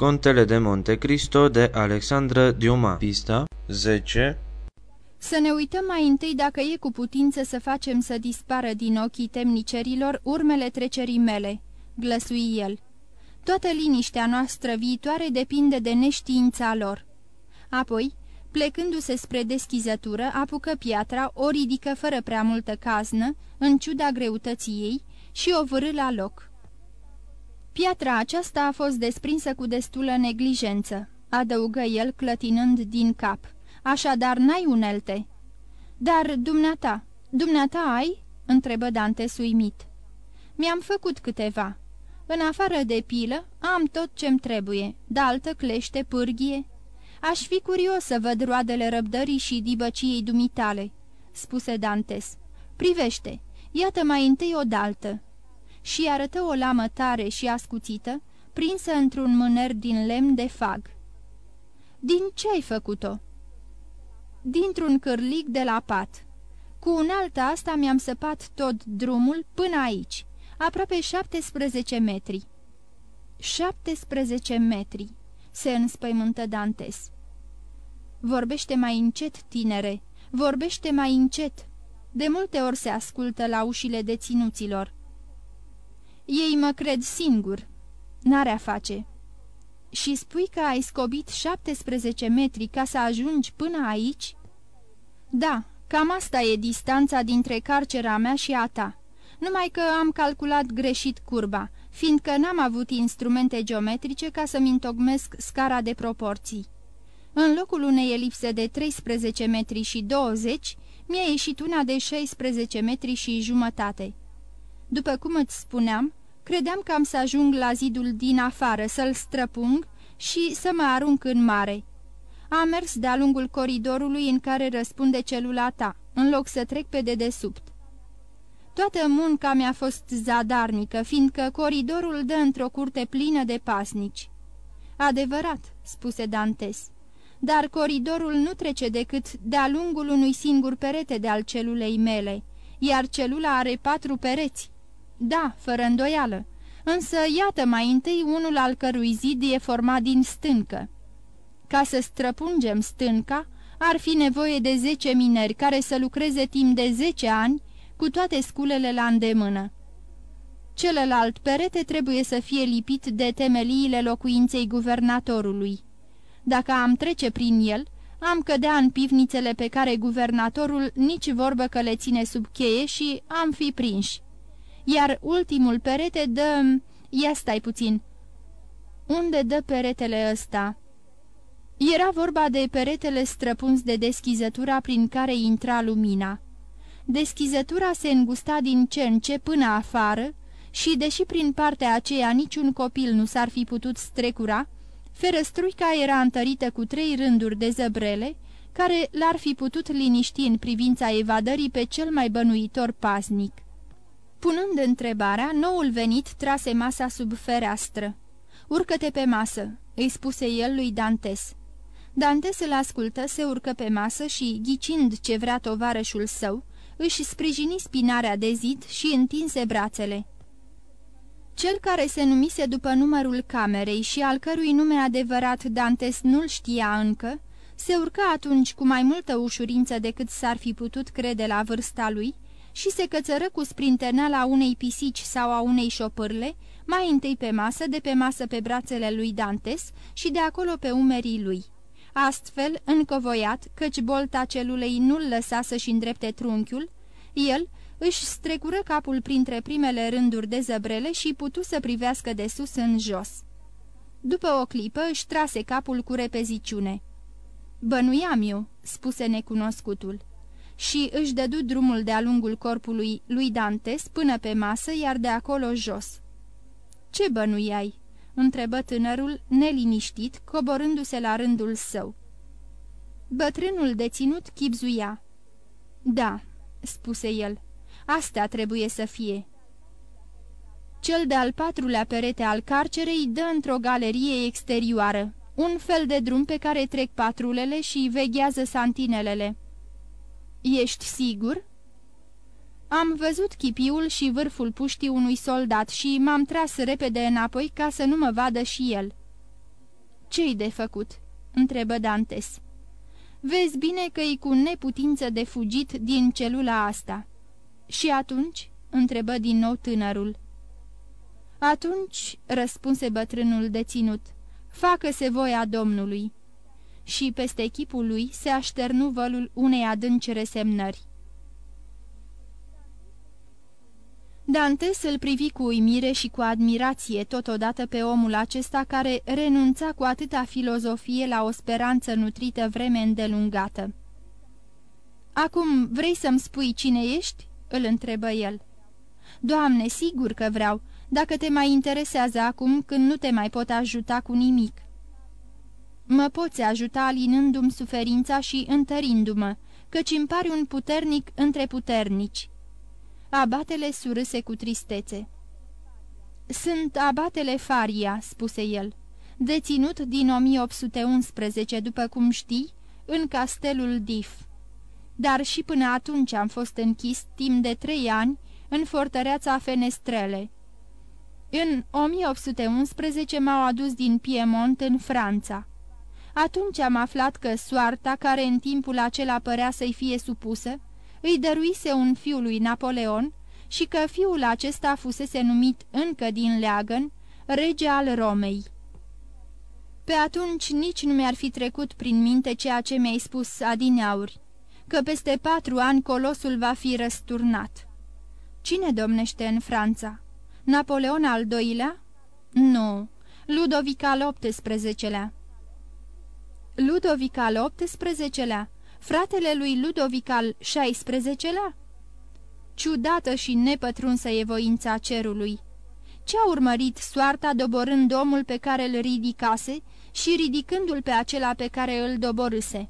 Contele de Monte Cristo de Alexandra Diuma Pista 10 Să ne uităm mai întâi dacă e cu putință să facem să dispară din ochii temnicerilor urmele trecerii mele, glăsui el. Toată liniștea noastră viitoare depinde de neștiința lor. Apoi, plecându-se spre deschizătură, apucă piatra, o ridică fără prea multă caznă, în ciuda greutății ei, și o vârâ la loc. Piatra aceasta a fost desprinsă cu destulă neglijență, adăugă el clătinând din cap. Așadar n-ai unelte. Dar dumneata, dumneata ai? întrebă Dante suimit. Mi-am făcut câteva. În afară de pilă, am tot ce-mi trebuie, daltă, clește, pârghie. Aș fi curios să văd roadele răbdării și dibăciei dumitale, spuse Dantes. Privește, iată mai întâi o daltă și arătă o lamă tare și ascuțită, prinsă într-un mâner din lemn de fag. Din ce ai făcut-o?" Dintr-un cârlig de la pat. Cu unealta asta mi-am săpat tot drumul până aici, aproape 17 metri." 17 metri," se înspăimântă Dantes. Vorbește mai încet, tinere, vorbește mai încet. De multe ori se ascultă la ușile deținuților. Ei mă cred singur. N-are a face. Și spui că ai scobit 17 metri ca să ajungi până aici? Da, cam asta e distanța dintre carcera mea și a ta. Numai că am calculat greșit curba, fiindcă n-am avut instrumente geometrice ca să-mi întocmesc scara de proporții. În locul unei elipse de 13 metri și 20, mi-a ieșit una de 16 metri și jumătate. După cum îți spuneam, credeam că am să ajung la zidul din afară, să-l străpung și să mă arunc în mare. Am mers de-a lungul coridorului în care răspunde celula ta, în loc să trec pe dedesubt. Toată munca mi-a fost zadarnică, fiindcă coridorul dă într-o curte plină de pasnici. Adevărat, spuse Dantes, dar coridorul nu trece decât de-a lungul unui singur perete de al celulei mele, iar celula are patru pereți. Da, fără îndoială. Însă iată mai întâi unul al cărui zid e format din stâncă. Ca să străpungem stânca, ar fi nevoie de zece mineri care să lucreze timp de zece ani, cu toate sculele la îndemână. Celălalt perete trebuie să fie lipit de temeliile locuinței guvernatorului. Dacă am trece prin el, am cădea în pivnițele pe care guvernatorul nici vorbă că le ține sub cheie și am fi prinși iar ultimul perete dă... Ia stai puțin. Unde dă peretele ăsta? Era vorba de peretele străpuns de deschizătura prin care intra lumina. Deschizătura se îngusta din ce în ce până afară și, deși prin partea aceea niciun copil nu s-ar fi putut strecura, ferăstruica era întărită cu trei rânduri de zăbrele, care l-ar fi putut liniști în privința evadării pe cel mai bănuitor pasnic. Punând întrebarea, noul venit trase masa sub fereastră. Urcă-te pe masă," îi spuse el lui Dantes. Dantes îl ascultă, se urcă pe masă și, ghicind ce vrea tovarășul său, își sprijini spinarea de zid și întinse brațele. Cel care se numise după numărul camerei și al cărui nume adevărat Dantes nu-l știa încă, se urcă atunci cu mai multă ușurință decât s-ar fi putut crede la vârsta lui, și se cățără cu sprinteneala unei pisici sau a unei șopârle, mai întâi pe masă, de pe masă pe brațele lui Dantes și de acolo pe umerii lui. Astfel, încovoiat, căci bolta celulei nu-l lăsa să-și îndrepte trunchiul, el își strecură capul printre primele rânduri de zăbrele și putu să privească de sus în jos. După o clipă își trase capul cu repeziciune. Bănuiam eu," spuse necunoscutul și își dădu drumul de-a lungul corpului lui Dantes până pe masă, iar de acolo jos. Ce bănuiai?" întrebă tânărul, neliniștit, coborându-se la rândul său. Bătrânul deținut chipzuia. Da," spuse el, astea trebuie să fie." Cel de-al patrulea perete al carcerei dă într-o galerie exterioară, un fel de drum pe care trec patrulele și veghează santinelele. Ești sigur?" Am văzut chipiul și vârful puștii unui soldat și m-am tras repede înapoi ca să nu mă vadă și el." Ce-i de făcut?" întrebă Dantes. Vezi bine că-i cu neputință de fugit din celula asta." Și atunci?" întrebă din nou tânărul. Atunci," răspunse bătrânul deținut, facă-se voia Domnului." Și peste chipul lui se așternu vălul unei adânci resemnări. Dantes îl privi cu uimire și cu admirație totodată pe omul acesta care renunța cu atâta filozofie la o speranță nutrită vreme îndelungată. Acum vrei să-mi spui cine ești?" îl întrebă el. Doamne, sigur că vreau, dacă te mai interesează acum când nu te mai pot ajuta cu nimic." Mă poți ajuta alinându-mi suferința și întărindu-mă, căci îmi pari un puternic între puternici." Abatele surâse cu tristețe. Sunt abatele Faria," spuse el, deținut din 1811, după cum știi, în castelul Dif. Dar și până atunci am fost închis timp de trei ani în fortăreața Fenestrele. În 1811 m-au adus din Piemont în Franța. Atunci am aflat că soarta, care în timpul acela părea să-i fie supusă, îi dăruise un fiu lui Napoleon și că fiul acesta fusese numit încă din leagăn rege al Romei. Pe atunci nici nu mi-ar fi trecut prin minte ceea ce mi-ai spus adineauri, că peste patru ani colosul va fi răsturnat. Cine domnește în Franța? Napoleon al doilea? Nu, Ludovic al XVIII-lea. Ludovic al XVIII-lea? Fratele lui Ludovic al XVI-lea? Ciudată și nepătrunsă e voința cerului. Ce-a urmărit soarta doborând omul pe care îl ridicase și ridicându-l pe acela pe care îl doborâse?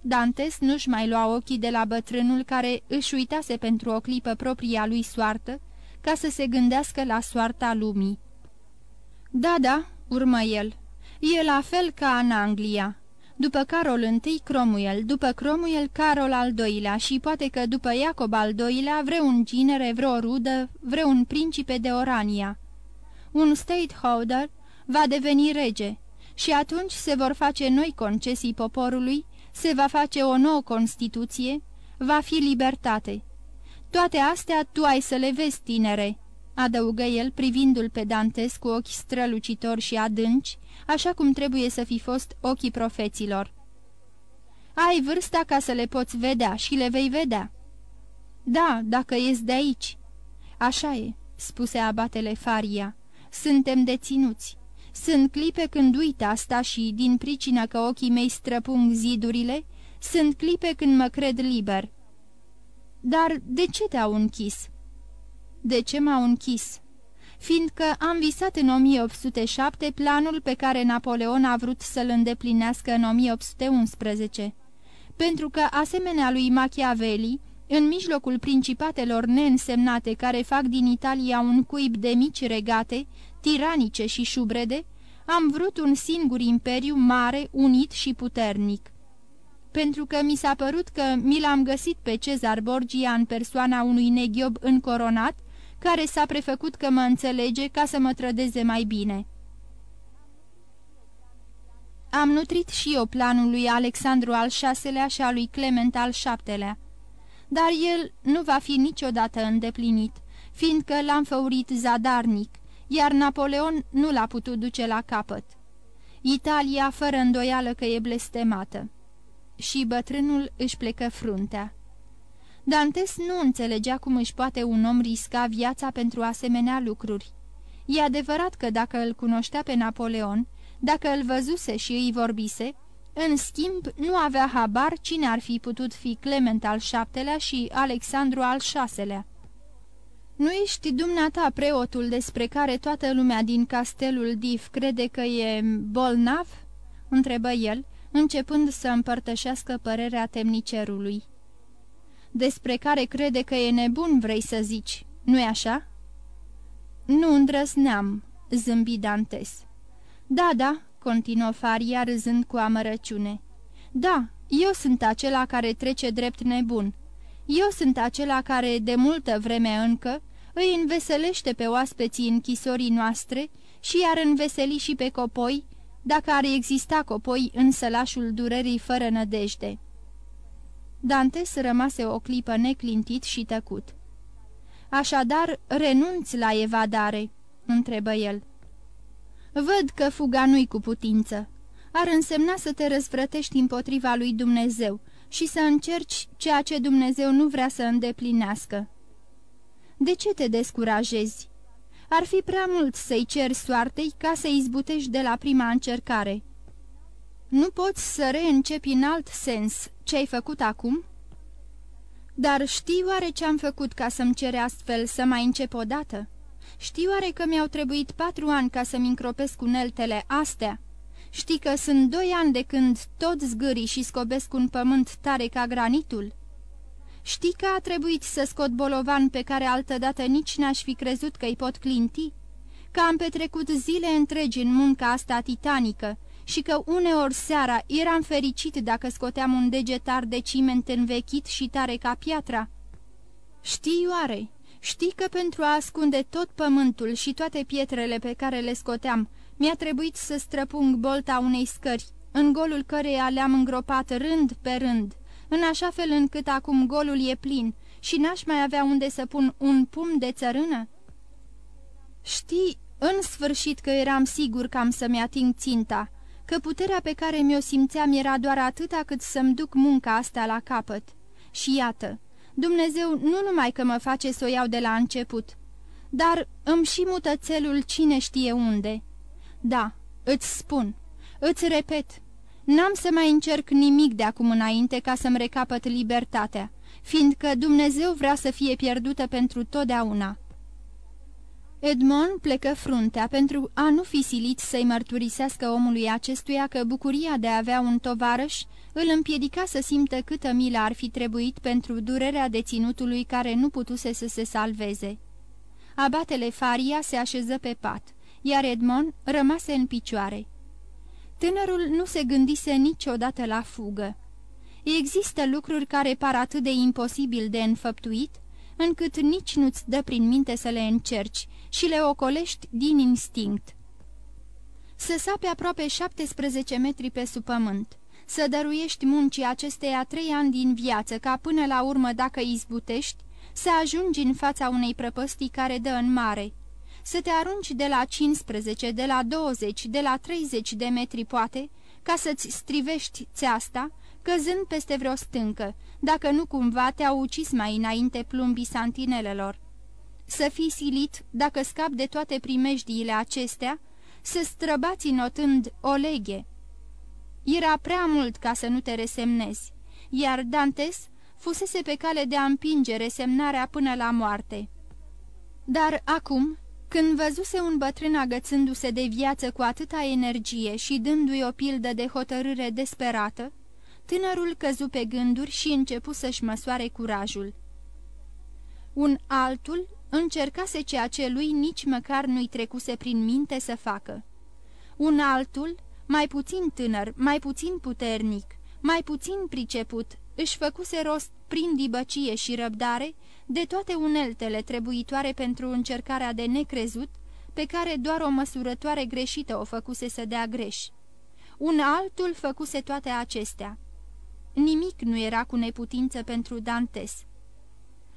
Dantes nu-și mai lua ochii de la bătrânul care își uitase pentru o clipă propria lui soartă, ca să se gândească la soarta lumii. Da, da," urmă el, e la fel ca în Anglia. După Carol I, Cromwell, după Cromwell, Carol al doilea și poate că după Iacob al doilea vreun ginere, vreo rudă, vreun principe de Orania. Un stateholder va deveni rege și atunci se vor face noi concesii poporului, se va face o nouă Constituție, va fi libertate. Toate astea tu ai să le vezi, tinere, adăugă el privindu-l pe Dantes cu ochi strălucitori și adânci, așa cum trebuie să fi fost ochii profeților. Ai vârsta ca să le poți vedea și le vei vedea. Da, dacă ies de aici. Așa e, spuse abatele Faria. Suntem deținuți. Sunt clipe când uit asta și, din pricină că ochii mei străpung zidurile, sunt clipe când mă cred liber. Dar de ce te-au închis?" De ce m-au închis?" Fiindcă am visat în 1807 planul pe care Napoleon a vrut să-l îndeplinească în 1811. Pentru că, asemenea lui Machiavelli, în mijlocul principatelor neînsemnate care fac din Italia un cuib de mici regate, tiranice și șubrede, am vrut un singur imperiu mare, unit și puternic pentru că mi s-a părut că mi l-am găsit pe Cezar Borgia în persoana unui neghiob încoronat, care s-a prefăcut că mă înțelege ca să mă trădeze mai bine. Am nutrit și eu planul lui Alexandru al VI-lea și al lui Clement al VII-lea, dar el nu va fi niciodată îndeplinit, fiindcă l-am făurit zadarnic, iar Napoleon nu l-a putut duce la capăt. Italia, fără îndoială că e blestemată și bătrânul își plecă fruntea. Dantes nu înțelegea cum își poate un om risca viața pentru asemenea lucruri. E adevărat că dacă îl cunoștea pe Napoleon, dacă îl văzuse și îi vorbise, în schimb nu avea habar cine ar fi putut fi Clement al VII-lea și Alexandru al VI-lea. Nu ești dumneata preotul despre care toată lumea din castelul Dif crede că e bolnav?" întrebă el, începând să împărtășească părerea temnicerului. Despre care crede că e nebun, vrei să zici, nu-i așa?" Nu îndrăzneam," zâmbi Dantes. Da, da," continuă Faria râzând cu amărăciune. Da, eu sunt acela care trece drept nebun. Eu sunt acela care, de multă vreme încă, îi înveselește pe oaspeții închisorii noastre și iar înveseli și pe copoi, dacă ar exista copoi în sălașul durerii fără nădejde. Dantes rămase o clipă neclintit și tăcut. Așadar, renunți la evadare?" întrebă el. Văd că fuga nu-i cu putință. Ar însemna să te răzvrătești împotriva lui Dumnezeu și să încerci ceea ce Dumnezeu nu vrea să îndeplinească. De ce te descurajezi? Ar fi prea mult să-i ceri soartei ca să izbutești de la prima încercare. Nu poți să reîncepi în alt sens ce ai făcut acum? Dar știi oare ce am făcut ca să-mi cere astfel să mai încep odată? Știi oare că mi-au trebuit patru ani ca să-mi încropesc uneltele astea? Știi că sunt doi ani de când tot zgârii și scobesc un pământ tare ca granitul? Știi că a trebuit să scot bolovan pe care altădată nici n-aș fi crezut că îi pot clinti? Că am petrecut zile întregi în munca asta titanică și că uneori seara eram fericit dacă scoteam un degetar de ciment învechit și tare ca piatra? Știi oare? Știi că pentru a ascunde tot pământul și toate pietrele pe care le scoteam, mi-a trebuit să străpung bolta unei scări, în golul căreia le-am îngropat rând pe rând, în așa fel încât acum golul e plin și n-aș mai avea unde să pun un pum de țărână? Știi, în sfârșit că eram sigur că am să-mi ating ținta, că puterea pe care mi-o simțeam era doar atâta cât să-mi duc munca asta la capăt. Și iată, Dumnezeu nu numai că mă face să o iau de la început, dar îmi și mută țelul cine știe unde. Da, îți spun, îți repet, n-am să mai încerc nimic de acum înainte ca să-mi recapăt libertatea, fiindcă Dumnezeu vrea să fie pierdută pentru totdeauna. Edmond plecă fruntea pentru a nu fi silit să-i mărturisească omului acestuia că bucuria de a avea un tovarăș îl împiedica să simtă câtă milă ar fi trebuit pentru durerea deținutului care nu putuse să se salveze. Abatele Faria se așeză pe pat, iar Edmond rămase în picioare. Tânărul nu se gândise niciodată la fugă. Există lucruri care par atât de imposibil de înfăptuit, încât nici nu-ți dă prin minte să le încerci și le ocolești din instinct. Să sape aproape 17 metri pe sub pământ, să dăruiești muncii acesteia trei ani din viață, ca până la urmă, dacă izbutești, să ajungi în fața unei prăpăstii care dă în mare, să te arunci de la 15, de la 20, de la 30 de metri poate, ca să-ți strivești țeasta, căzând peste vreo stâncă, dacă nu cumva te-au ucis mai înainte plumbii santinelelor. Să fii silit, dacă scap de toate primejdiile acestea, să străbați notând o leghe. Era prea mult ca să nu te resemnezi, iar Dantes fusese pe cale de a împinge resemnarea până la moarte. Dar acum, când văzuse un bătrân agățându-se de viață cu atâta energie și dându-i o pildă de hotărâre desperată, tânărul căzu pe gânduri și începu să-și măsoare curajul. Un altul încercase ceea ce lui nici măcar nu-i trecuse prin minte să facă. Un altul, mai puțin tânăr, mai puțin puternic, mai puțin priceput, își făcuse rost prin dibăcie și răbdare de toate uneltele trebuitoare pentru încercarea de necrezut, pe care doar o măsurătoare greșită o făcuse să dea greș. Un altul făcuse toate acestea. Nimic nu era cu neputință pentru Dantes.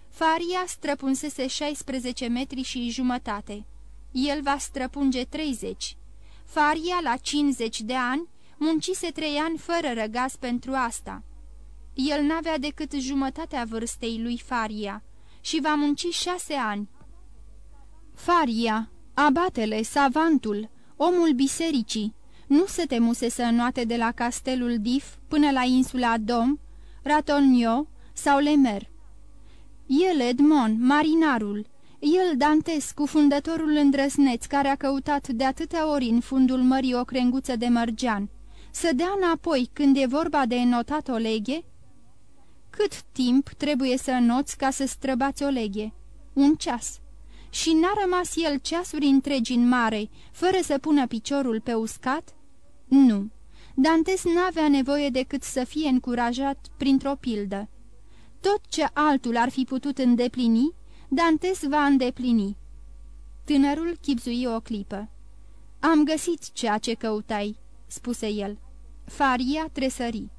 Faria străpunsese 16 metri și jumătate. El va străpunge 30. Faria, la 50 de ani, muncise trei ani fără răgaz pentru asta. El n-avea decât jumătatea vârstei lui Faria și va munci șase ani. Faria, abatele, savantul, omul bisericii, nu se temuse să înoate de la castelul Dif până la insula Dom, Ratonio sau Lemer. El, Edmond, marinarul, el, Dantes, cufundătorul îndrăsneț care a căutat de atâtea ori în fundul mării o crenguță de mărgean, să dea înapoi când e vorba de notat o leghe? Cât timp trebuie să înoți ca să străbați o leghe? Un ceas. Și n-a rămas el ceasuri întregi în mare, fără să pună piciorul pe uscat? Nu. Dantes n-avea nevoie decât să fie încurajat printr-o pildă. Tot ce altul ar fi putut îndeplini, Dantes va îndeplini. Tânărul chipzui o clipă. Am găsit ceea ce căutai," spuse el. Faria tresări.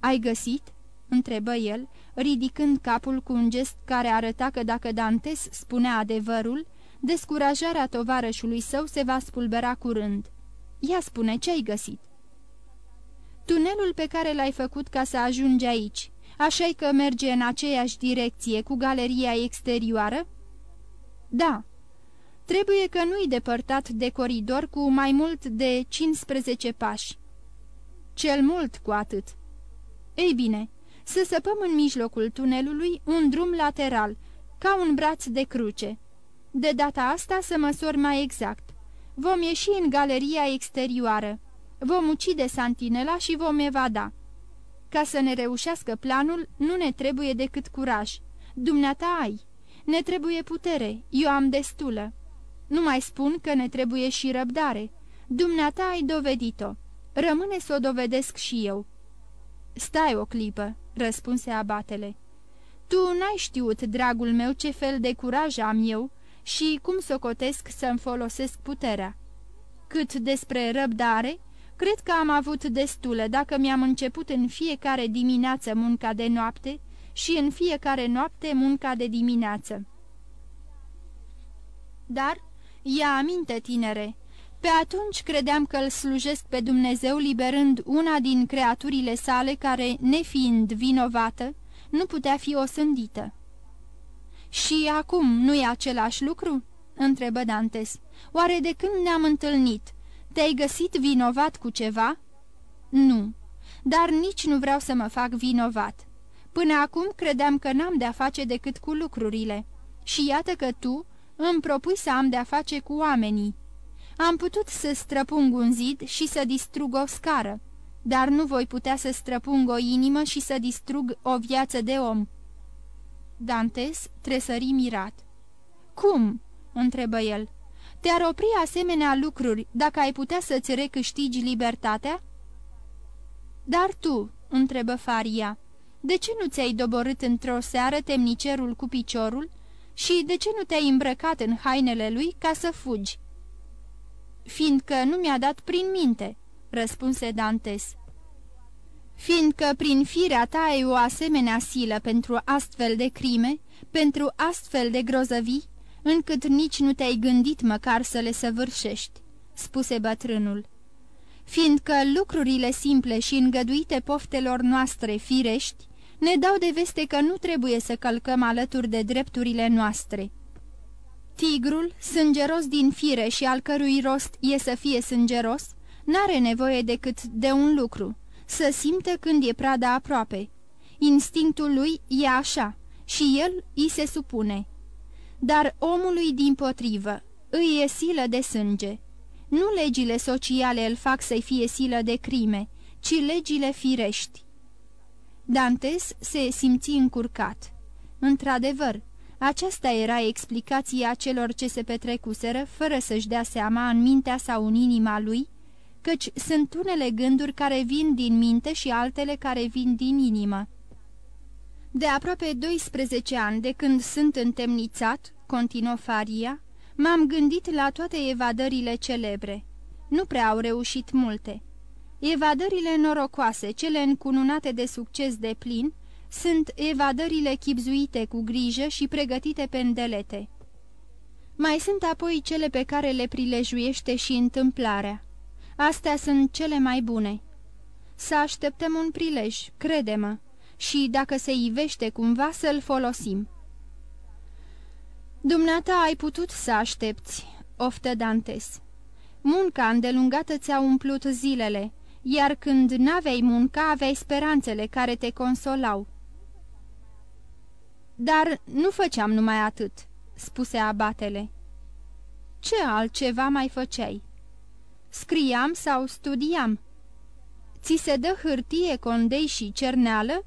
Ai găsit?" întrebă el, ridicând capul cu un gest care arăta că dacă Dantes spunea adevărul, descurajarea tovarășului său se va spulbera curând. Ia spune, ce ai găsit?" Tunelul pe care l-ai făcut ca să ajungi aici, așa că merge în aceeași direcție cu galeria exterioară?" Da." Trebuie că nu-i depărtat de coridor cu mai mult de 15 pași." Cel mult cu atât." Ei bine, să săpăm în mijlocul tunelului un drum lateral, ca un braț de cruce. De data asta să măsori mai exact. Vom ieși în galeria exterioară. Vom ucide santinela și vom evada. Ca să ne reușească planul, nu ne trebuie decât curaj. Dumneata ai. Ne trebuie putere, eu am destulă. Nu mai spun că ne trebuie și răbdare. Dumneata ai dovedit-o. Rămâne să o dovedesc și eu. Stai o clipă, răspunse abatele. Tu n-ai știut, dragul meu, ce fel de curaj am eu și cum socotesc să-mi folosesc puterea. Cât despre răbdare, cred că am avut destulă dacă mi-am început în fiecare dimineață munca de noapte și în fiecare noapte munca de dimineață. Dar, ia aminte, tinere, pe atunci credeam că îl slujesc pe Dumnezeu liberând una din creaturile sale care, nefiind vinovată, nu putea fi osândită. Și acum nu e același lucru?" întrebă Dantes. Oare de când ne-am întâlnit, te-ai găsit vinovat cu ceva?" Nu, dar nici nu vreau să mă fac vinovat. Până acum credeam că n-am de-a face decât cu lucrurile. Și iată că tu îmi propui să am de-a face cu oamenii. Am putut să străpung un zid și să distrug o scară, dar nu voi putea să străpung o inimă și să distrug o viață de om." Dantes tresări mirat. Cum?" întrebă el. Te-ar opri asemenea lucruri dacă ai putea să-ți recâștigi libertatea?" Dar tu," întrebă Faria, de ce nu ți-ai doborât într-o seară temnicerul cu piciorul și de ce nu te-ai îmbrăcat în hainele lui ca să fugi?" Fiindcă nu mi-a dat prin minte," răspunse Dantes. Fiindcă prin firea ta ai o asemenea silă pentru astfel de crime, pentru astfel de grozăvii, încât nici nu te-ai gândit măcar să le săvârșești," spuse bătrânul. Fiindcă lucrurile simple și îngăduite poftelor noastre firești ne dau de veste că nu trebuie să călcăm alături de drepturile noastre. Tigrul, sângeros din fire și al cărui rost e să fie sângeros, n-are nevoie decât de un lucru, să simte când e prada aproape. Instinctul lui e așa și el îi se supune. Dar omului din potrivă îi e silă de sânge. Nu legile sociale îl fac să-i fie silă de crime, ci legile firești. Dantes se simți încurcat. Într-adevăr, aceasta era explicația celor ce se petrecuseră, fără să-și dea seama în mintea sau în inima lui, căci sunt unele gânduri care vin din minte și altele care vin din inimă. De aproape 12 ani de când sunt întemnițat, continuă Faria, m-am gândit la toate evadările celebre. Nu prea au reușit multe. Evadările norocoase, cele încununate de succes de plin, sunt evadările chipzuite cu grijă și pregătite pe îndelete. Mai sunt apoi cele pe care le prilejuiește și întâmplarea. Astea sunt cele mai bune. Să așteptăm un prilej, crede-mă, și dacă se ivește cumva să-l folosim. Dumneata ai putut să aștepți, oftă Dantes. Munca îndelungată ți-a umplut zilele, iar când n-aveai munca, aveai speranțele care te consolau. Dar nu făceam numai atât," spuse abatele. Ce altceva mai făceai?" Scriam sau studiam." Ți se dă hârtie, condei și cerneală?"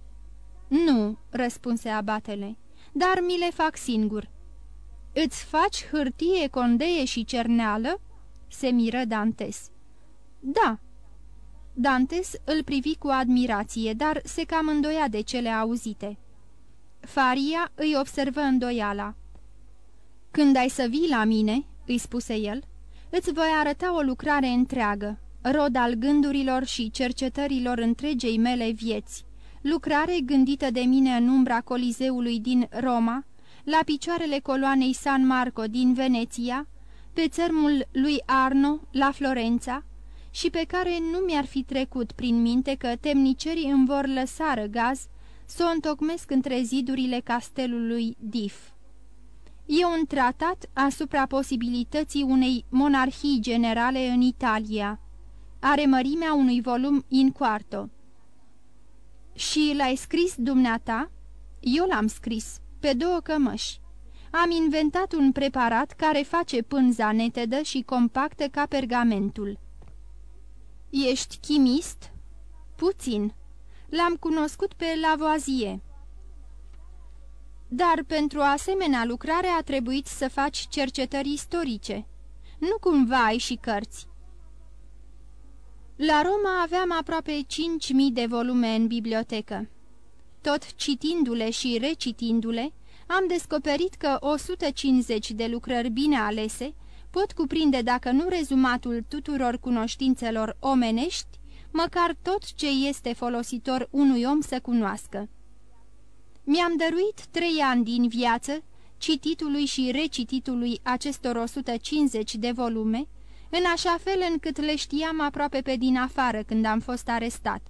Nu," răspunse abatele, dar mi le fac singur." Îți faci hârtie, condeie și cerneală?" se miră Dantes. Da." Dantes îl privi cu admirație, dar se cam îndoia de cele auzite. Faria îi observă îndoiala. Când ai să vii la mine," îi spuse el, îți voi arăta o lucrare întreagă, rod al gândurilor și cercetărilor întregei mele vieți, lucrare gândită de mine în umbra Colizeului din Roma, la picioarele coloanei San Marco din Veneția, pe țărmul lui Arno, la Florența, și pe care nu mi-ar fi trecut prin minte că temnicerii îmi vor lăsa răgaz să o întocmesc între zidurile castelului Dif. E un tratat asupra posibilității unei monarhii generale în Italia. Are mărimea unui volum in quarto. Și l-ai scris dumneata? Eu l-am scris, pe două cămăși. Am inventat un preparat care face pânza netedă și compactă ca pergamentul. Ești chimist? Puțin. L-am cunoscut pe Lavoisier. Dar pentru asemenea lucrare a trebuit să faci cercetări istorice. Nu cumva ai și cărți. La Roma aveam aproape 5.000 de volume în bibliotecă. Tot citindu-le și recitindu-le, am descoperit că 150 de lucrări bine alese pot cuprinde, dacă nu rezumatul tuturor cunoștințelor omenești, măcar tot ce este folositor unui om să cunoască. Mi-am dăruit trei ani din viață cititului și recititului acestor 150 de volume, în așa fel încât le știam aproape pe din afară când am fost arestat.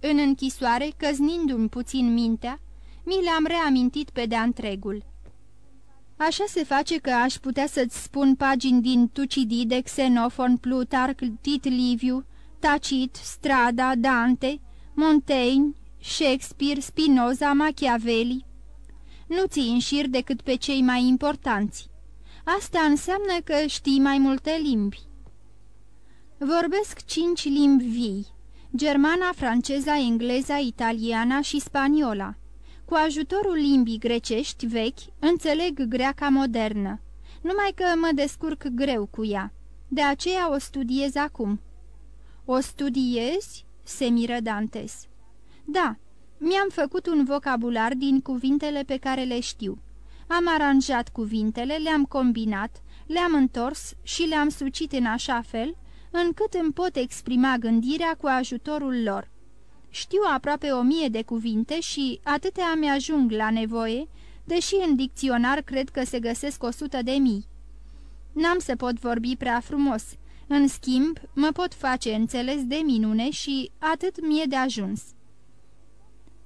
În închisoare, căznindu-mi puțin mintea, mi le-am reamintit pe de-a întregul. Așa se face că aș putea să-ți spun pagini din Tucidide, Xenofon, Plutarc, Tit Liviu, Tacit, Strada, Dante, Montaigne, Shakespeare, Spinoza, Machiavelli. Nu ții în șir decât pe cei mai importanți. Asta înseamnă că știi mai multe limbi. Vorbesc cinci limbi vii, germana, franceza, engleza, italiana și spaniola. Cu ajutorul limbii grecești vechi, înțeleg greaca modernă, numai că mă descurc greu cu ea. De aceea o studiez acum. O studiezi? se miră Dantes. Da, mi-am făcut un vocabular din cuvintele pe care le știu. Am aranjat cuvintele, le-am combinat, le-am întors și le-am sucit în așa fel încât îmi pot exprima gândirea cu ajutorul lor. Știu aproape o mie de cuvinte și atâtea mi-ajung la nevoie, deși în dicționar cred că se găsesc o sută de mii. N-am să pot vorbi prea frumos, în schimb mă pot face înțeles de minune și atât mie de ajuns.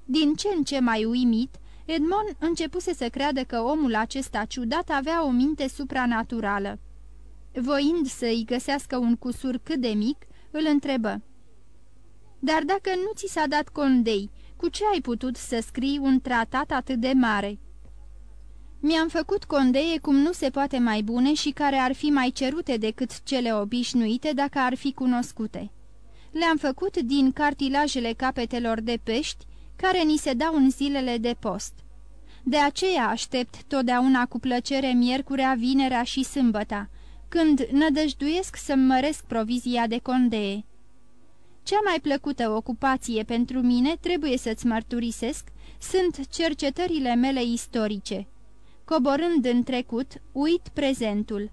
Din ce în ce mai uimit, Edmond începuse să creadă că omul acesta ciudat avea o minte supranaturală. Voind să-i găsească un cusur cât de mic, îl întrebă. Dar dacă nu ți s-a dat condei, cu ce ai putut să scrii un tratat atât de mare?" Mi-am făcut condeie cum nu se poate mai bune și care ar fi mai cerute decât cele obișnuite dacă ar fi cunoscute. Le-am făcut din cartilajele capetelor de pești care ni se dau în zilele de post. De aceea aștept totdeauna cu plăcere miercurea, vinerea și sâmbăta, când nădăjduiesc să-mi măresc provizia de condee. Cea mai plăcută ocupație pentru mine, trebuie să-ți mărturisesc, sunt cercetările mele istorice. Coborând în trecut, uit prezentul.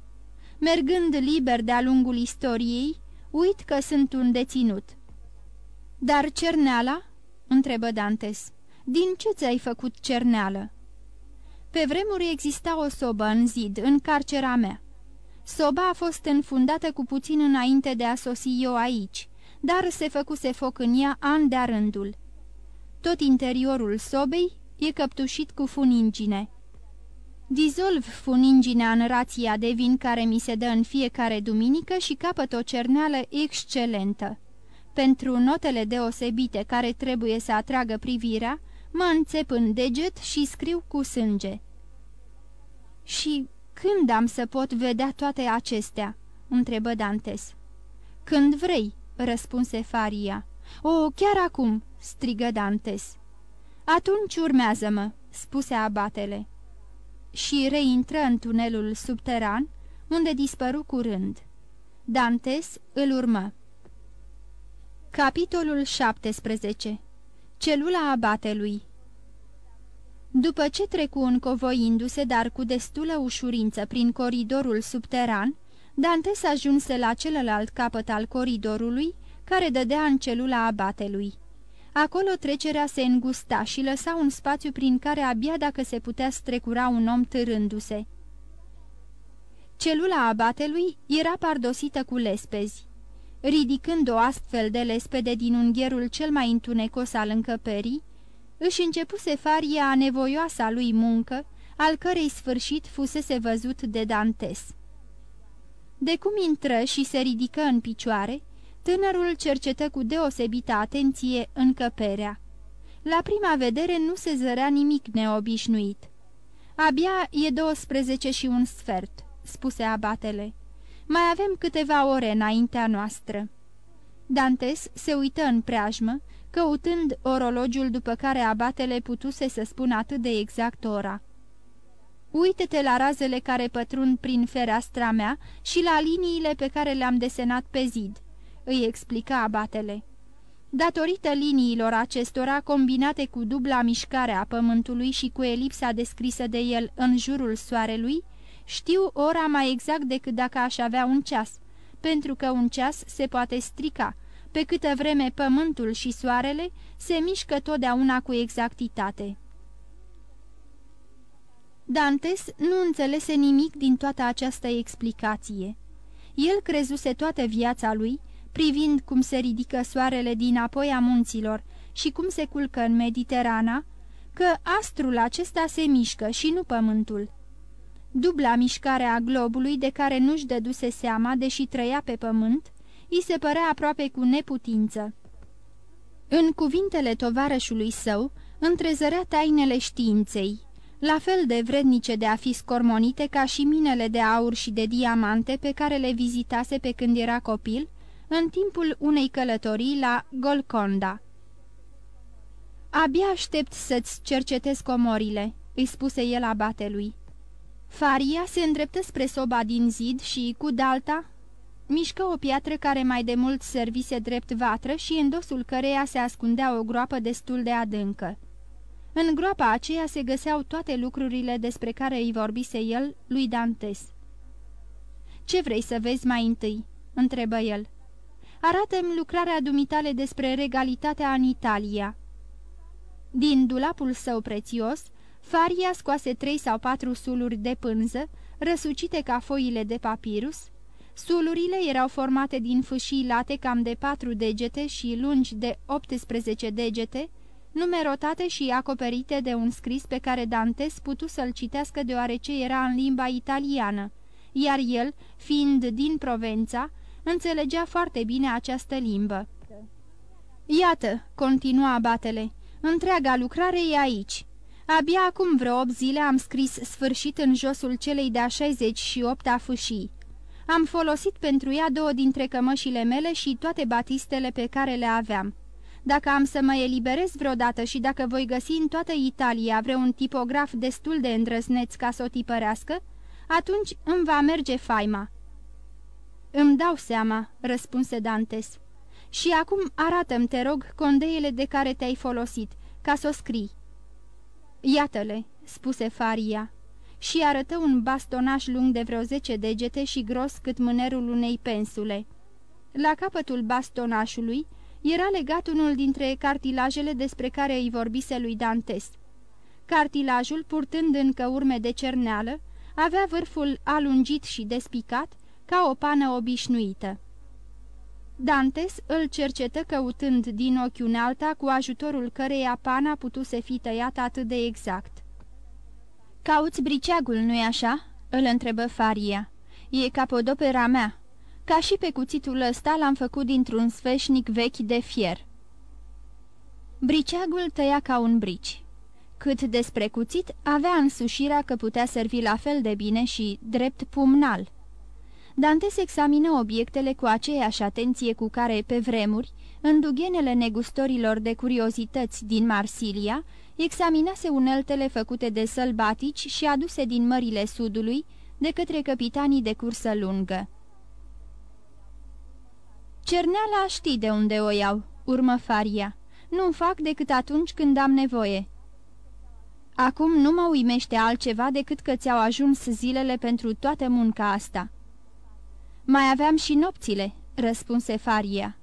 Mergând liber de-a lungul istoriei, uit că sunt un deținut. Dar cerneala? întrebă Dantes. Din ce ți-ai făcut cerneală? Pe vremuri exista o sobă în zid, în carcera mea. Soba a fost înfundată cu puțin înainte de a sosi eu aici dar se făcuse foc în ea an de rândul. Tot interiorul sobei e căptușit cu funingine. Dizolv funinginea în rația de vin care mi se dă în fiecare duminică și capăt o cerneală excelentă. Pentru notele deosebite care trebuie să atragă privirea, mă înțep în deget și scriu cu sânge. Și când am să pot vedea toate acestea?" întrebă Dantes. Când vrei," răspunse Faria. O, chiar acum!" strigă Dantes. Atunci urmează-mă," spuse abatele. Și reintră în tunelul subteran, unde dispăru curând. Dantes îl urmă. Capitolul 17 Celula abatelui După ce trecu încovoindu-se, dar cu destulă ușurință, prin coridorul subteran, Dantes ajunse la celălalt capăt al coridorului, care dădea în celula abatelui. Acolo trecerea se îngusta și lăsa un spațiu prin care abia dacă se putea strecura un om târându-se. Celula abatelui era pardosită cu lespezi. Ridicând o astfel de lespede din ungherul cel mai întunecos al încăperii, își începuse faria nevoioasa lui muncă, al cărei sfârșit fusese văzut de Dantes. De cum intră și se ridică în picioare, tânărul cercetă cu deosebită atenție încăperea. La prima vedere nu se zărea nimic neobișnuit. Abia e 12 și un sfert spuse abatele. Mai avem câteva ore înaintea noastră." Dantes se uită în preajmă, căutând orologiul după care abatele putuse să spună atât de exact ora. Uită-te la razele care pătrund prin fereastra mea și la liniile pe care le-am desenat pe zid," îi explica abatele. Datorită liniilor acestora, combinate cu dubla mișcare a pământului și cu elipsa descrisă de el în jurul soarelui, știu ora mai exact decât dacă aș avea un ceas, pentru că un ceas se poate strica, pe câtă vreme pământul și soarele se mișcă totdeauna cu exactitate. Dantes nu înțelese nimic din toată această explicație. El crezuse toată viața lui, privind cum se ridică soarele din apoi a munților și cum se culcă în Mediterana, că astrul acesta se mișcă și nu pământul. Dubla mișcare a globului de care nu-și dăduse seama, deși trăia pe pământ, îi se părea aproape cu neputință. În cuvintele tovarășului său, întrezărea tainele științei, la fel de vrednice de a fi scormonite ca și minele de aur și de diamante pe care le vizitase pe când era copil, în timpul unei călătorii la Golconda. Abia aștept să-ți cercetezi comorile," îi spuse el abatelui. Faria se îndreptă spre soba din zid și, cu dalta, mișcă o piatră care mai de mult servise drept vatră și în dosul căreia se ascundea o groapă destul de adâncă. În groapa aceea se găseau toate lucrurile despre care îi vorbise el lui Dantes. Ce vrei să vezi mai întâi?" întrebă el. Arată-mi lucrarea dumitale despre regalitatea în Italia." Din dulapul său prețios, Faria scoase trei sau patru suluri de pânză, răsucite ca foile de papirus. Sulurile erau formate din fâșii late cam de patru degete și lungi de 18 degete, numerotate și acoperite de un scris pe care Dantes putu să-l citească deoarece era în limba italiană, iar el, fiind din Provența, înțelegea foarte bine această limbă. Iată," continua batele, întreaga lucrare e aici." Abia acum vreo 8 zile am scris sfârșit în josul celei de-a 68-a fâșii. Am folosit pentru ea două dintre cămășile mele și toate batistele pe care le aveam. Dacă am să mă eliberez vreodată și dacă voi găsi în toată Italia vreun tipograf destul de îndrăzneț ca să o tipărească, atunci îmi va merge faima." Îmi dau seama," răspunse Dantes. Și acum arată-mi, te rog, condeile de care te-ai folosit, ca să o scrii." Iată-le," spuse Faria, și arătă un bastonaș lung de vreo zece degete și gros cât mânerul unei pensule. La capătul bastonașului era legat unul dintre cartilajele despre care îi vorbise lui Dantes. Cartilajul, purtând încă urme de cerneală, avea vârful alungit și despicat, ca o pană obișnuită. Dantes îl cercetă căutând din ochi unealta cu ajutorul căreia pana putuse fi tăiată atât de exact. Cauți briceagul, nu-i așa?" îl întrebă Faria. E capodopera mea. Ca și pe cuțitul ăsta l-am făcut dintr-un sfeșnic vechi de fier." Briceagul tăia ca un brici. Cât despre cuțit, avea însușirea că putea servi la fel de bine și drept pumnal. Dantes examină obiectele cu aceeași atenție cu care, pe vremuri, în dughenele negustorilor de curiozități din Marsilia, examinase uneltele făcute de sălbatici și aduse din mările sudului de către capitanii de cursă lungă. Cerneala știi de unde o iau, urmă Faria. Nu-mi fac decât atunci când am nevoie. Acum nu mă uimește altceva decât că ți-au ajuns zilele pentru toată munca asta. Mai aveam și nopțile," răspunse Faria.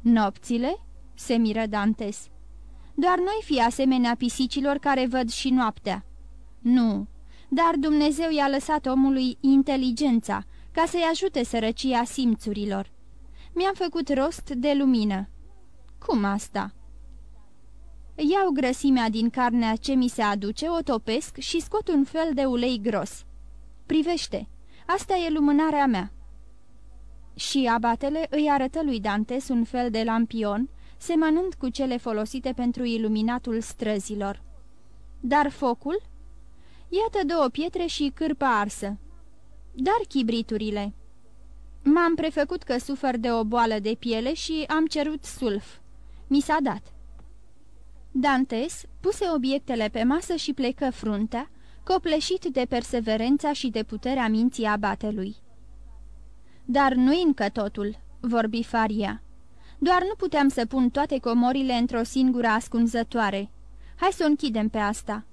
Nopțile?" se miră Dantes. Doar noi fi asemenea pisicilor care văd și noaptea." Nu, dar Dumnezeu i-a lăsat omului inteligența ca să-i ajute sărăcia simțurilor. Mi-am făcut rost de lumină." Cum asta?" Iau grăsimea din carnea ce mi se aduce, o topesc și scot un fel de ulei gros. Privește, asta e lumânarea mea." Și abatele îi arătă lui Dantes un fel de lampion, semănând cu cele folosite pentru iluminatul străzilor. Dar focul? Iată două pietre și cârpa arsă. Dar chibriturile. M-am prefăcut că sufăr de o boală de piele și am cerut sulf. Mi s-a dat. Dantes puse obiectele pe masă și plecă fruntea, copleșit de perseverența și de puterea minții abatelui. Dar nu încă totul, vorbi Faria. Doar nu puteam să pun toate comorile într-o singură ascunzătoare. Hai să o închidem pe asta."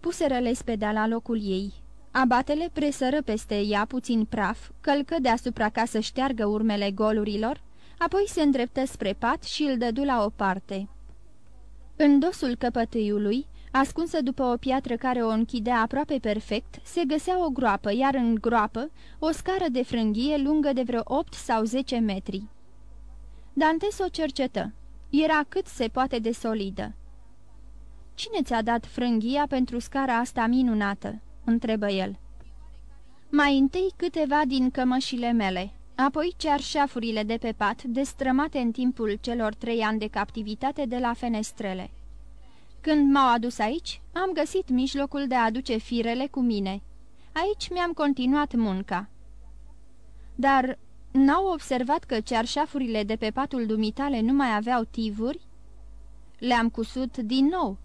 Puseră lespedea la locul ei. Abatele presără peste ea puțin praf, călcă deasupra ca să șteargă urmele golurilor, apoi se îndreptă spre pat și îl dădu la o parte. În dosul căpătâiului, ascunsă după o piatră care o închidea aproape perfect, se găsea o groapă, iar în groapă o scară de frânghie lungă de vreo 8 sau 10 metri. Dantes o cercetă. Era cât se poate de solidă. Cine ți-a dat frânghia pentru scara asta minunată?" întrebă el. Mai întâi câteva din cămășile mele, apoi cearșafurile de pe pat, destrămate în timpul celor trei ani de captivitate de la fenestrele. Când m-au adus aici, am găsit mijlocul de a aduce firele cu mine. Aici mi-am continuat munca. Dar n-au observat că cearșafurile de pe patul dumitale nu mai aveau tivuri? Le-am cusut din nou.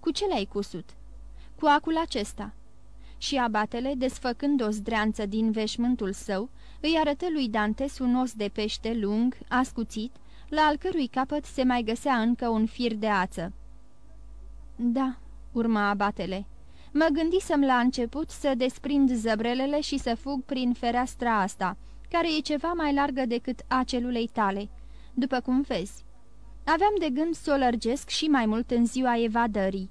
Cu ce le-ai cusut? Cu acul acesta. Și abatele, desfăcând o zdreanță din veșmântul său, îi arătă lui Dantes un os de pește lung, ascuțit, la al cărui capăt se mai găsea încă un fir de ață. Da," urma abatele. Mă gândisem la început să desprind zăbrelele și să fug prin fereastra asta, care e ceva mai largă decât a celulei tale, după cum vezi. Aveam de gând să o lărgesc și mai mult în ziua evadării.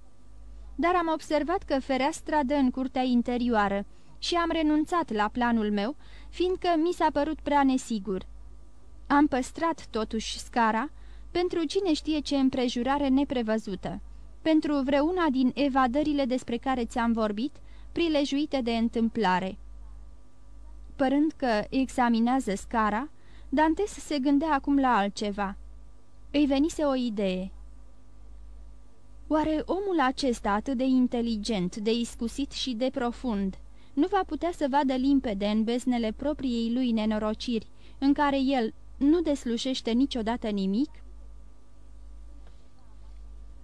Dar am observat că fereastra dă în curtea interioară și am renunțat la planul meu, fiindcă mi s-a părut prea nesigur. Am păstrat totuși scara pentru cine știe ce împrejurare neprevăzută pentru vreuna din evadările despre care ți-am vorbit, prilejuite de întâmplare. Părând că examinează scara, Dantes se gândea acum la altceva. Îi venise o idee. Oare omul acesta atât de inteligent, de iscusit și de profund, nu va putea să vadă limpede în beznele propriei lui nenorociri, în care el nu deslușește niciodată nimic?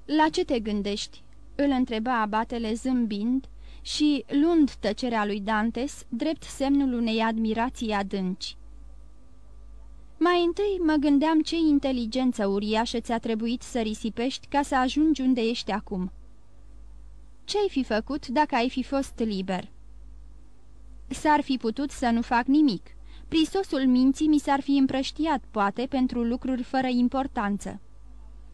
La ce te gândești?" îl întreba abatele zâmbind și, luând tăcerea lui Dantes, drept semnul unei admirații adânci. Mai întâi mă gândeam ce inteligență uriașă ți-a trebuit să risipești ca să ajungi unde ești acum. Ce-ai fi făcut dacă ai fi fost liber?" S-ar fi putut să nu fac nimic. Prisosul minții mi s-ar fi împrăștiat, poate, pentru lucruri fără importanță.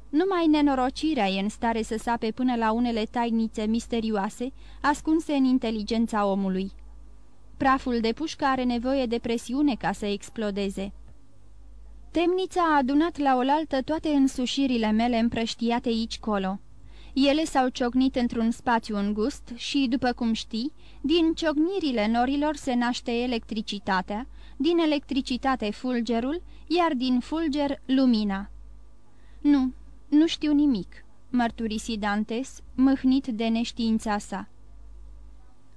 Numai nenorocirea e în stare să sape până la unele tainițe misterioase, ascunse în inteligența omului. Praful de pușcă are nevoie de presiune ca să explodeze. Temnița a adunat la oaltă toate însușirile mele împrăștiate aici-colo. Ele s-au ciocnit într-un spațiu îngust și, după cum știi, din ciocnirile norilor se naște electricitatea, din electricitate fulgerul, iar din fulger lumina. Nu, nu știu nimic," mărturisi Dantes, mâhnit de neștiința sa.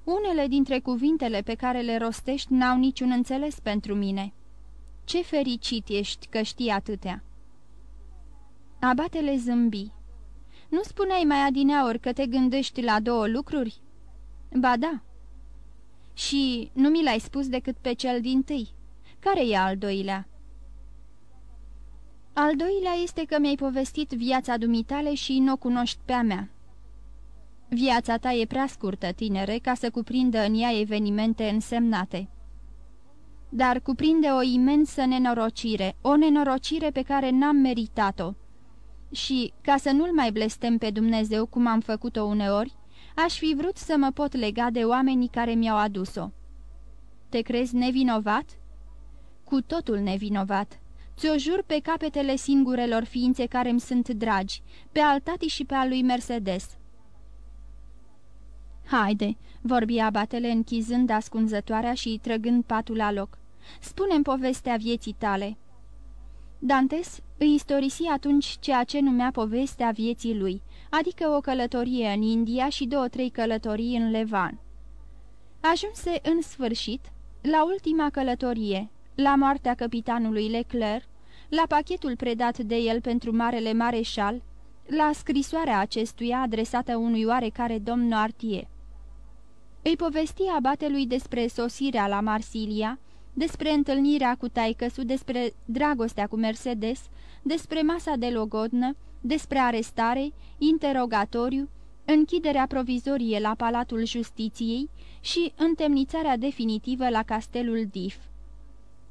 Unele dintre cuvintele pe care le rostești n-au niciun înțeles pentru mine. Ce fericit ești că știi atâtea!" Abatele zâmbi. Nu spuneai mai adineaori că te gândești la două lucruri?" Ba da." Și nu mi l-ai spus decât pe cel din tâi. Care e al doilea?" Al doilea este că mi-ai povestit viața dumitale și nu o cunoști pe a mea. Viața ta e prea scurtă, tinere, ca să cuprindă în ea evenimente însemnate. dar cuprinde o imensă nenorocire, o nenorocire pe care n-am meritat-o. Și, ca să nu-l mai blestem pe Dumnezeu cum am făcut-o uneori, aș fi vrut să mă pot lega de oamenii care mi-au adus-o. Te crezi nevinovat? Cu totul nevinovat. Ți-o jur pe capetele singurelor ființe care îmi sunt dragi, pe al tati și pe al lui Mercedes. Haide, vorbi abatele închizând ascunzătoarea și trăgând patul la loc. Spune-mi povestea vieții tale." Dantes îi istorisi atunci ceea ce numea povestea vieții lui, adică o călătorie în India și două-trei călătorii în Levan. Ajunse în sfârșit la ultima călătorie, la moartea capitanului Leclerc, la pachetul predat de el pentru Marele Mareșal, la scrisoarea acestuia adresată unui oarecare domn Noartie. Îi povesti abatelui despre sosirea la Marsilia, despre întâlnirea cu taicăsul, despre dragostea cu Mercedes, despre masa de logodnă, despre arestare, interogatoriu, închiderea provizorie la Palatul Justiției și întemnițarea definitivă la castelul Dif.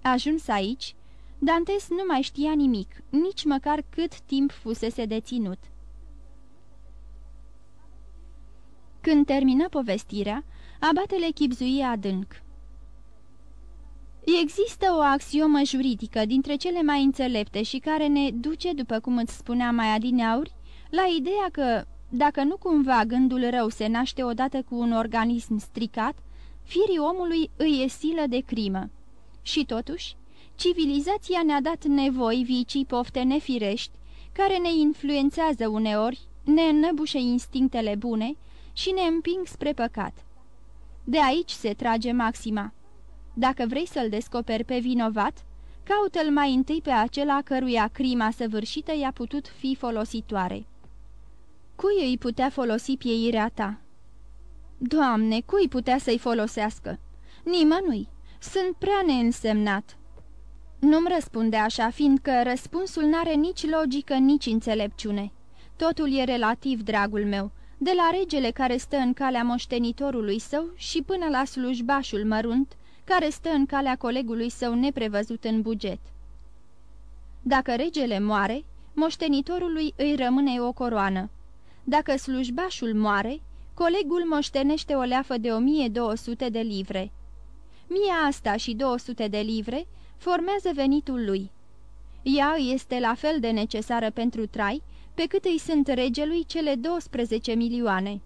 Ajuns aici, Dantes nu mai știa nimic, nici măcar cât timp fusese deținut. Când termină povestirea, abatele chipzuie adânc. Există o axiomă juridică dintre cele mai înțelepte și care ne duce, după cum îți spunea mai adineauri, la ideea că, dacă nu cumva gândul rău se naște odată cu un organism stricat, firii omului îi e silă de crimă. Și totuși, civilizația ne-a dat nevoi, vicii, pofte nefirești, care ne influențează uneori, ne înnăbușe instinctele bune și ne împing spre păcat. De aici se trage maxima. Dacă vrei să-l descoperi pe vinovat, caută-l mai întâi pe acela căruia crima săvârșită i-a putut fi folositoare. Cui îi putea folosi pieirea ta? Doamne, cui putea să-i folosească? Nimănui. Sunt prea neînsemnat. Nu-mi răspunde așa, fiindcă răspunsul n-are nici logică, nici înțelepciune. Totul e relativ, dragul meu, de la regele care stă în calea moștenitorului său și până la slujbașul mărunt, care stă în calea colegului său neprevăzut în buget. Dacă regele moare, moștenitorului îi rămâne o coroană. Dacă slujbașul moare, colegul moștenește o leafă de 1200 de livre. Mie asta și 200 de livre formează venitul lui. Ea este la fel de necesară pentru trai, pe cât îi sunt regelui cele 12 milioane.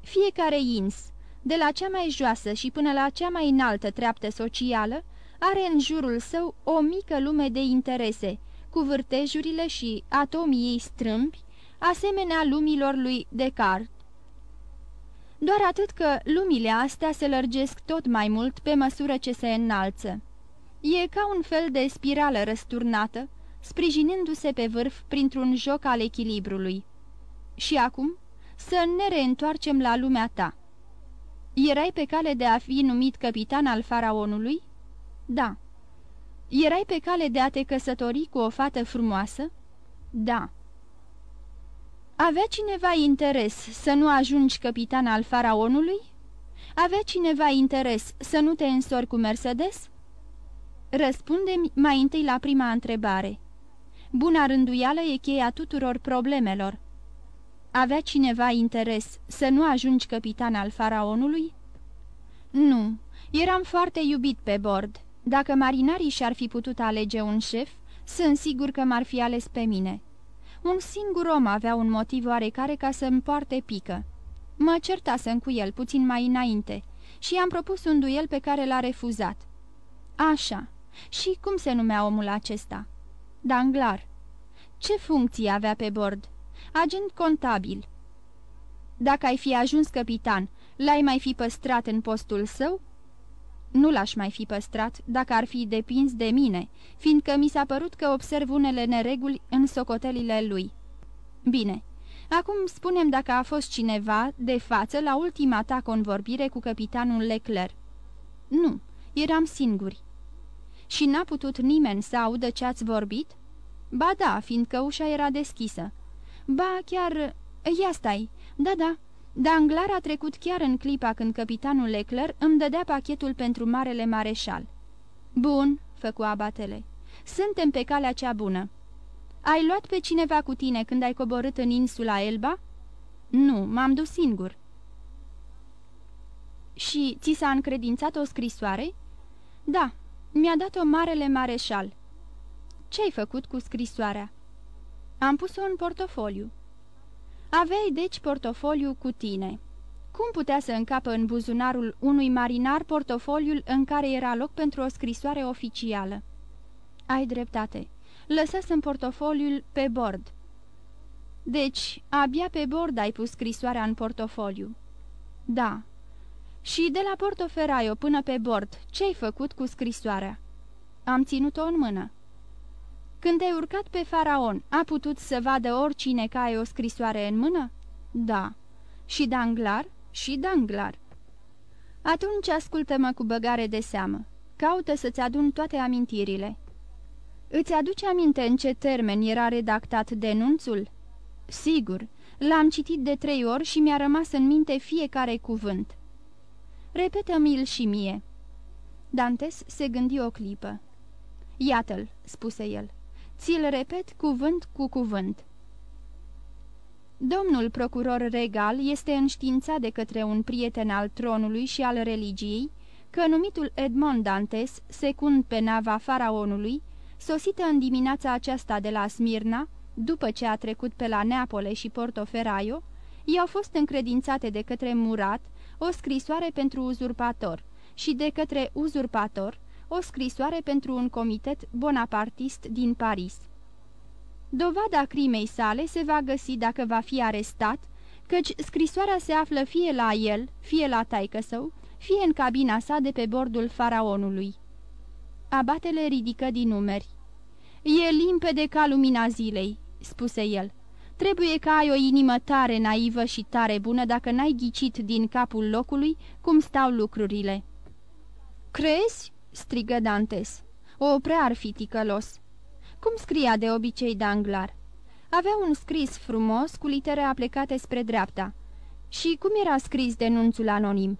Fiecare ins, de la cea mai joasă și până la cea mai înaltă treaptă socială, are în jurul său o mică lume de interese, cu vârtejurile și atomii ei strâmbi, asemenea lumilor lui Descartes. Doar atât că lumile astea se lărgesc tot mai mult pe măsură ce se înalță. E ca un fel de spirală răsturnată, sprijinindu-se pe vârf printr-un joc al echilibrului. Și acum să ne reîntoarcem la lumea ta. Erai pe cale de a fi numit capitan al faraonului? Da. Erai pe cale de a te căsători cu o fată frumoasă? Da. Avea cineva interes să nu ajungi capitan al faraonului? Avea cineva interes să nu te însori cu Mercedes? Răspunde-mi mai întâi la prima întrebare. Buna rânduială e cheia tuturor problemelor. Avea cineva interes să nu ajungi capitan al faraonului? Nu, eram foarte iubit pe bord. Dacă marinarii și-ar fi putut alege un șef, sunt sigur că m-ar fi ales pe mine. Un singur om avea un motiv oarecare ca să-mi poarte pică. Mă certasem cu el puțin mai înainte și i-am propus un duel pe care l-a refuzat. Așa. Și cum se numea omul acesta? Danglar. Ce funcție avea pe bord? Agent contabil. Dacă ai fi ajuns capitan, l-ai mai fi păstrat în postul său? Nu l-aș mai fi păstrat dacă ar fi depins de mine, fiindcă mi s-a părut că observ unele nereguli în socotelile lui. Bine, acum spunem dacă a fost cineva de față la ultima ta convorbire cu capitanul Leclerc. Nu, eram singuri. Și n-a putut nimeni să audă ce ați vorbit? Ba da, fiindcă ușa era deschisă. Ba, chiar... Ia stai! Da, da, Danglar a trecut chiar în clipa când capitanul Leclerc îmi dădea pachetul pentru Marele Mareșal. Bun, făcu abatele. Suntem pe calea cea bună. Ai luat pe cineva cu tine când ai coborât în insula Elba?" Nu, m-am dus singur." Și ți s-a încredințat o scrisoare?" Da, mi-a dat-o marele mareșal." Ce-ai făcut cu scrisoarea?" Am pus-o în portofoliu." Aveai deci portofoliu cu tine." Cum putea să încapă în buzunarul unui marinar portofoliul în care era loc pentru o scrisoare oficială? Ai dreptate. Lăsasem portofoliul pe bord. Deci, abia pe bord ai pus scrisoarea în portofoliu. Da. Și de la Portoferaio până pe bord, ce-ai făcut cu scrisoarea? Am ținut-o în mână. Când ai urcat pe faraon, a putut să vadă oricine că ai o scrisoare în mână? Da. Și Danglar? Și Danglar. Atunci ascultă-mă cu băgare de seamă. Caută să-ți adun toate amintirile. Îți aduce aminte în ce termen era redactat denunțul? Sigur, l-am citit de trei ori și mi-a rămas în minte fiecare cuvânt. Repetă-mi-l și mie. Dantes se gândi o clipă. Iată-l, spuse el. Ți-l repet cuvânt cu cuvânt. Domnul procuror regal este înștiințat de către un prieten al tronului și al religiei că numitul Edmond Dantes, secund pe nava faraonului, sosită în dimineața aceasta de la Smirna, după ce a trecut pe la Neapole și Portoferraio, i-au fost încredințate de către Murat o scrisoare pentru uzurpator și de către uzurpator o scrisoare pentru un comitet bonapartist din Paris. Dovada crimei sale se va găsi dacă va fi arestat, căci scrisoarea se află fie la el, fie la taică său, fie în cabina sa de pe bordul faraonului. Abatele ridică din numeri. E limpede ca lumina zilei," spuse el. Trebuie că ai o inimă tare naivă și tare bună dacă n-ai ghicit din capul locului cum stau lucrurile." Crezi?" Strigă Dantes. O prea ar fi ticălos. Cum scria de obicei Danglar? Avea un scris frumos cu litere aplecate spre dreapta. Și cum era scris denunțul anonim?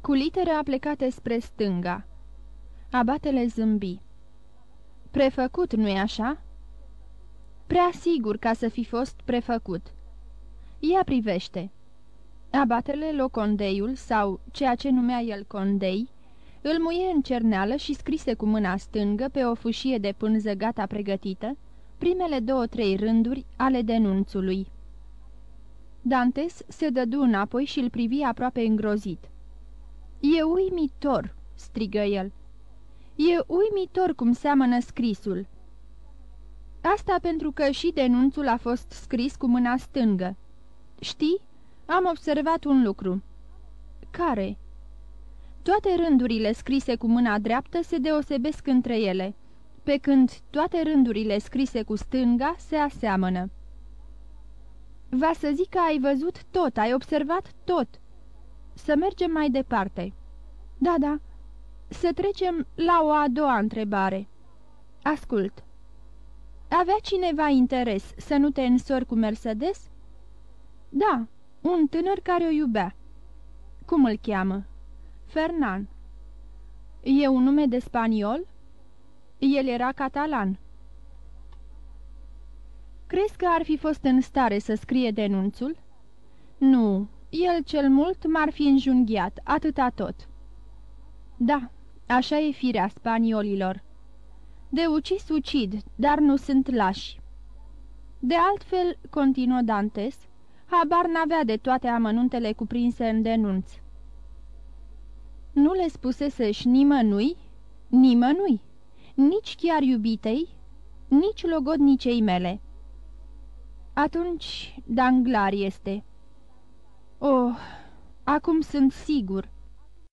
Cu litere aplecate spre stânga. Abatele zâmbi. Prefăcut, nu-i așa?" Prea sigur ca să fi fost prefăcut." Ea privește." Abatele locondeiul, sau ceea ce numea el condei, îl muie în cerneală și scrise cu mâna stângă pe o fâșie de pânză gata pregătită, primele două-trei rânduri ale denunțului. Dantes se dădu înapoi și îl privi aproape îngrozit. E uimitor!" strigă el. E uimitor cum seamănă scrisul." Asta pentru că și denunțul a fost scris cu mâna stângă. Știi, am observat un lucru." Care?" Toate rândurile scrise cu mâna dreaptă se deosebesc între ele, pe când toate rândurile scrise cu stânga se aseamănă. Va să zic că ai văzut tot, ai observat tot. Să mergem mai departe. Da, da. Să trecem la o a doua întrebare. Ascult. Avea cineva interes să nu te însori cu Mercedes? Da, un tânăr care o iubea. Cum îl cheamă? Fernan. E un nume de spaniol? El era catalan. Crezi că ar fi fost în stare să scrie denunțul? Nu, el cel mult m-ar fi înjunghiat, atâta tot. Da, așa e firea spaniolilor. De ucis ucid, dar nu sunt lași. De altfel, continuă Dantes, habar n-avea de toate amănuntele cuprinse în denunț. Nu le spuseseși nimănui, nimănui, nici chiar iubitei, nici logodnicei mele. Atunci Danglar este. Oh, acum sunt sigur.